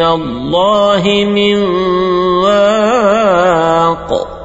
من الله من واق.